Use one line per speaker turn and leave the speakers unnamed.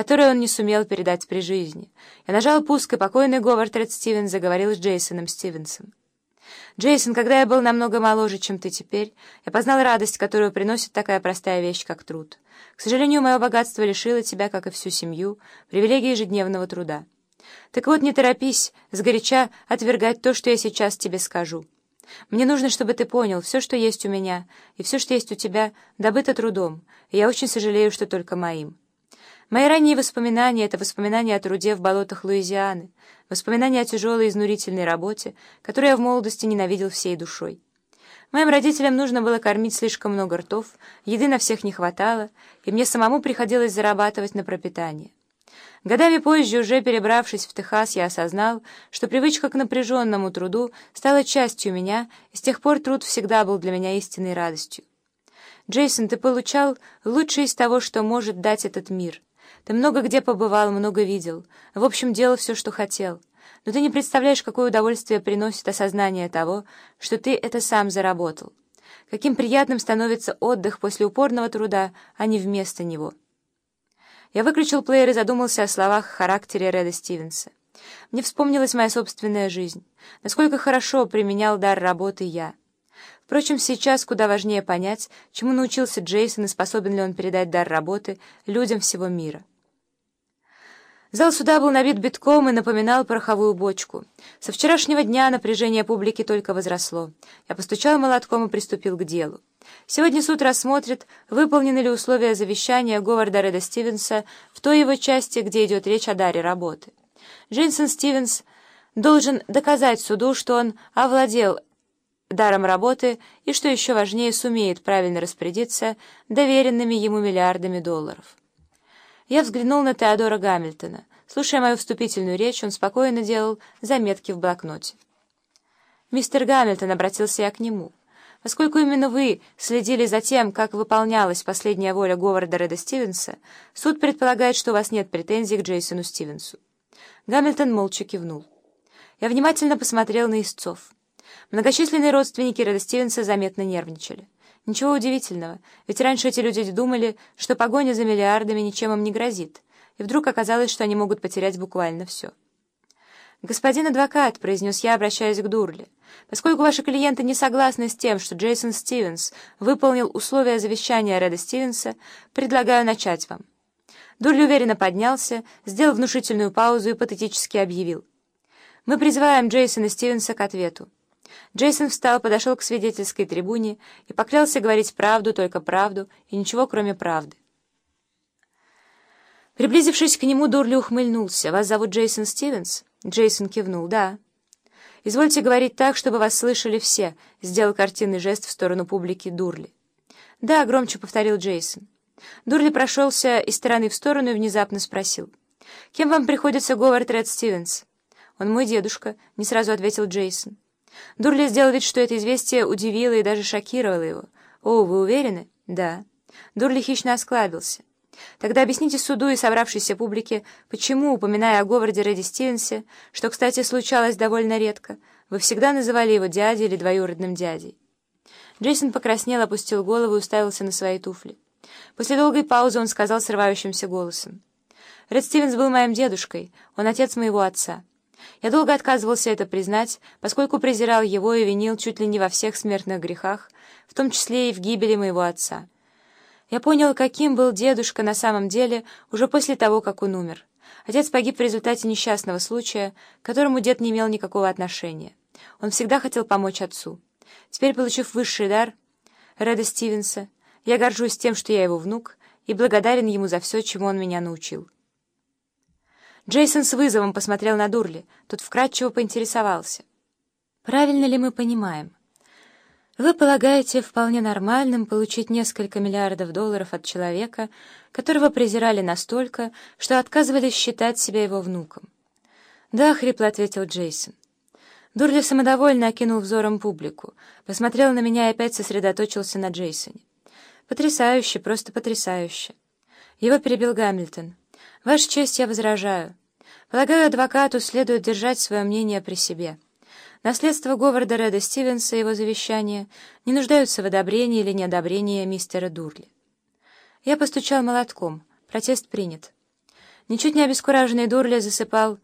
которое он не сумел передать при жизни. Я нажал пуск, и покойный Говард Ред Стивенс заговорил с Джейсоном Стивенсом. «Джейсон, когда я был намного моложе, чем ты теперь, я познал радость, которую приносит такая простая вещь, как труд. К сожалению, мое богатство лишило тебя, как и всю семью, привилегии ежедневного труда. Так вот, не торопись сгоряча отвергать то, что я сейчас тебе скажу. Мне нужно, чтобы ты понял, все, что есть у меня, и все, что есть у тебя, добыто трудом, и я очень сожалею, что только моим. Мои ранние воспоминания — это воспоминания о труде в болотах Луизианы, воспоминания о тяжелой изнурительной работе, которую я в молодости ненавидел всей душой. Моим родителям нужно было кормить слишком много ртов, еды на всех не хватало, и мне самому приходилось зарабатывать на пропитание. Годами позже, уже перебравшись в Техас, я осознал, что привычка к напряженному труду стала частью меня, и с тех пор труд всегда был для меня истинной радостью. Джейсон, ты получал лучшее из того, что может дать этот мир. Ты много где побывал, много видел. В общем, делал все, что хотел. Но ты не представляешь, какое удовольствие приносит осознание того, что ты это сам заработал. Каким приятным становится отдых после упорного труда, а не вместо него. Я выключил плеер и задумался о словах характере Реда Стивенса. Мне вспомнилась моя собственная жизнь, насколько хорошо применял дар работы я. Впрочем, сейчас куда важнее понять, чему научился Джейсон и способен ли он передать дар работы людям всего мира. Зал суда был набит битком и напоминал пороховую бочку. Со вчерашнего дня напряжение публики только возросло. Я постучал молотком и приступил к делу. Сегодня суд рассмотрит, выполнены ли условия завещания Говарда Реда Стивенса в той его части, где идет речь о даре работы. Джейсон Стивенс должен доказать суду, что он овладел даром работы и, что еще важнее, сумеет правильно распорядиться доверенными ему миллиардами долларов. Я взглянул на Теодора Гамильтона. Слушая мою вступительную речь, он спокойно делал заметки в блокноте. «Мистер Гамильтон», — обратился я к нему, — «поскольку именно вы следили за тем, как выполнялась последняя воля Говарда Реда Стивенса, суд предполагает, что у вас нет претензий к Джейсону Стивенсу». Гамильтон молча кивнул. Я внимательно посмотрел на истцов. Многочисленные родственники Реда Стивенса заметно нервничали. Ничего удивительного, ведь раньше эти люди думали, что погоня за миллиардами ничем им не грозит, и вдруг оказалось, что они могут потерять буквально все. «Господин адвокат», — произнес я, обращаясь к Дурли, «поскольку ваши клиенты не согласны с тем, что Джейсон Стивенс выполнил условия завещания Реда Стивенса, предлагаю начать вам». Дурли уверенно поднялся, сделал внушительную паузу и патетически объявил. «Мы призываем Джейсона Стивенса к ответу. Джейсон встал, подошел к свидетельской трибуне и поклялся говорить правду, только правду и ничего, кроме правды. Приблизившись к нему, Дурли ухмыльнулся. «Вас зовут Джейсон Стивенс?» Джейсон кивнул. «Да». «Извольте говорить так, чтобы вас слышали все», — сделал картинный жест в сторону публики Дурли. «Да», — громче повторил Джейсон. Дурли прошелся из стороны в сторону и внезапно спросил. «Кем вам приходится Говард Ред Стивенс?» «Он мой дедушка», — не сразу ответил Джейсон. Дурли сделал вид, что это известие удивило и даже шокировало его. «О, вы уверены?» «Да». Дурли хищно осклабился. «Тогда объясните суду и собравшейся публике, почему, упоминая о Говарде Рэдди Стивенсе, что, кстати, случалось довольно редко, вы всегда называли его дядей или двоюродным дядей». Джейсон покраснел, опустил голову и уставился на свои туфли. После долгой паузы он сказал срывающимся голосом. «Ред Стивенс был моим дедушкой, он отец моего отца». Я долго отказывался это признать, поскольку презирал его и винил чуть ли не во всех смертных грехах, в том числе и в гибели моего отца. Я понял, каким был дедушка на самом деле уже после того, как он умер. Отец погиб в результате несчастного случая, к которому дед не имел никакого отношения. Он всегда хотел помочь отцу. Теперь, получив высший дар Реда Стивенса, я горжусь тем, что я его внук, и благодарен ему за все, чему он меня научил. Джейсон с вызовом посмотрел на Дурли. Тот вкратчиво поинтересовался. «Правильно ли мы понимаем? Вы полагаете вполне нормальным получить несколько миллиардов долларов от человека, которого презирали настолько, что отказывались считать себя его внуком?» «Да», — хрипло ответил Джейсон. Дурли самодовольно окинул взором публику, посмотрел на меня и опять сосредоточился на Джейсоне. «Потрясающе, просто потрясающе!» Его перебил Гамильтон. «Ваша честь, я возражаю. Полагаю, адвокату следует держать свое мнение при себе. Наследство Говарда Реда Стивенса и его завещание не нуждаются в одобрении или неодобрении мистера Дурли. Я постучал молотком. Протест принят. Ничуть не обескураженный Дурли засыпал